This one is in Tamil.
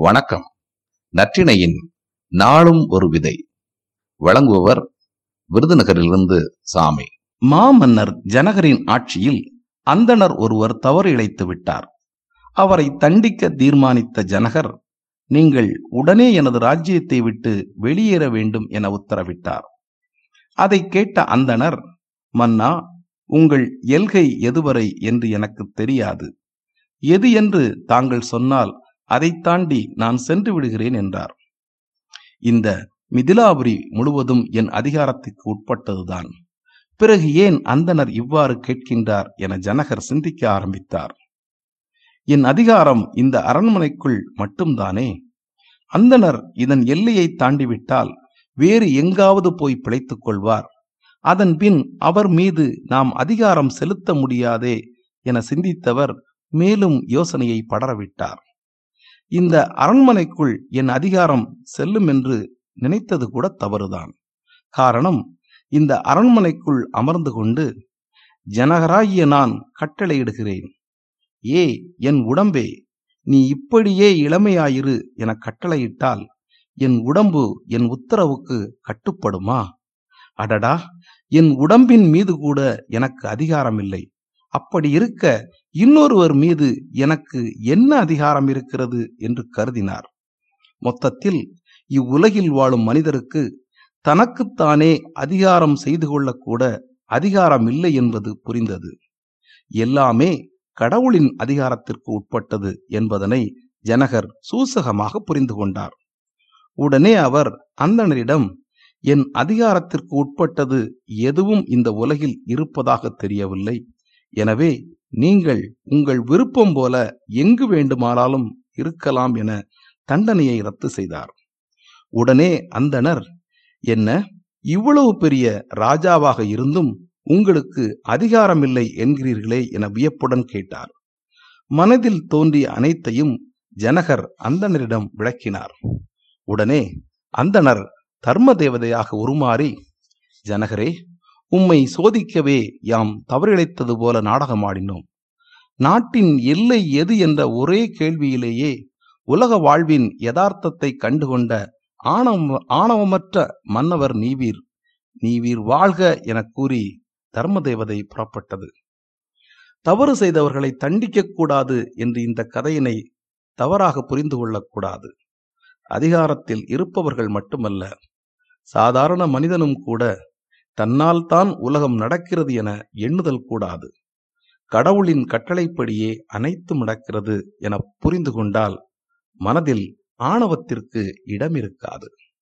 வணக்கம். நற்றிணையின் நாளும் ஒரு விதை. வழங்குபவர் விருதுநகரிலிருந்து சாமி. மாமன்னர் ஜனகரின் ஆட்சியில் அந்தணர் ஒருவர் தவறு இழைத்து விட்டார். அவரை தண்டிக்க தீர்மானித்த ஜனகர் நீங்கள் உடனே எனது ராஜ்யத்தை விட்டு வெளியேற வேண்டும் என உத்தரவிட்டார். அதை கேட்ட அந்தணர் மன்னா உங்கள் எல்கை எதுவரை? என்று எனக்கு தெரியாது. எது? என்று தாங்கள் சொன்னால் அதை தாண்டி நான் சென்று விடுகிறேன் என்றார். இந்த மிதிலாபுரி முழுவதும் என் அதிகாரத்துக்கு உட்பட்டதுதான். பிறகு ஏன் அந்தனர் இவ்வாறு கேட்கின்றார் என ஜனகர் சிந்திக்க ஆரம்பித்தார். என் அதிகாரம் இந்த அரண்மனைக்குள் மட்டும்தானே? அந்தனர் இதன் எல்லையை தாண்டிவிட்டால் வேறு எங்காவது போய் பிழைத்துக் கொள்வார். அதன் பின் அவர் மீது நாம் அதிகாரம் செலுத்த முடியாதே என சிந்தித்தவர் மேலும் யோசனையை படரவிட்டார். இந்த அரண்மனைக்குள் என் அதிகாரம் செல்லும் என்று நினைத்தது கூட தவறுதான். காரணம் இந்த அரண்மனைக்குள் அமர்ந்து கொண்டு ஜனகராகிய நான் கட்டளையிடுகிறேன். ஏ என் உடம்பே நீ இப்படியே இளமையாயிரு என கட்டளையிட்டால் என் உடம்பு என் உத்தரவுக்கு கட்டுப்படுமா? அடடா என் உடம்பின் மீது கூட எனக்கு அதிகாரம் இல்லை அப்படி இருக்க இன்னொருவர் மீது எனக்கு என்ன அதிகாரம் இருக்கிறது என்று கருதினார். மொத்தத்தில் இவ்வுலகில் வாழும் மனிதருக்கு தனக்குத்தானே அதிகாரம் செய்து கொள்ளக்கூட அதிகாரம் இல்லை என்பது புரிந்தது. எல்லாமே கடவுளின் அதிகாரத்திற்கு உட்பட்டது என்பதனை ஜனகர் சூசகமாக புரிந்து கொண்டார். உடனே அவர் அந்தணரிடம் என் அதிகாரத்திற்கு உட்பட்டது எதுவும் இந்த உலகில் இருப்பதாக தெரியவில்லை. எனவே நீங்கள் உங்கள் விருப்பம் போல எங்கு வேண்டுமானாலும் இருக்கலாம் என தண்டனையை ரத்து செய்தார். உடனே அந்தனர் என்ன இவ்வளவு பெரிய ராஜாவாக இருந்தும் உங்களுக்கு அதிகாரமில்லை என்கிறீர்களே என வியப்புடன் கேட்டார். மனதில் தோன்றிய அனைத்தையும் ஜனகர் அந்தணரிடம் விளக்கினார். உடனே அந்தணர் தர்ம தேவதையாக உருமாறி ஜனகரே உம்மை சோதிக்கவே யாம் தவறிழைத்தது போல நாடகமாடினோம். நாட்டின் எல்லை எது என்ற ஒரே கேள்வியிலேயே உலக வாழ்வின் யதார்த்தத்தை கண்டுகொண்ட ஆணவ ஆணவமற்ற மன்னவர் நீவீர் நீவீர் வாழ்க என கூறி தர்ம தேவதை புறப்பட்டது. தவறு செய்தவர்களை தண்டிக்க கூடாது என்று இந்த கதையினை தவறாக புரிந்து கொள்ளக்கூடாது அதிகாரத்தில் இருப்பவர்கள் மட்டுமல்ல சாதாரண மனிதனும் கூட தன்னால் தான் உலகம் நடக்கிறது என எண்ணுதல் கூடாது. கடவுளின் கட்டளைப்படியே அனைத்தும் நடக்கிறது என புரிந்து கொண்டால் மனதில் ஆணவத்திற்கு இடமிருக்காது.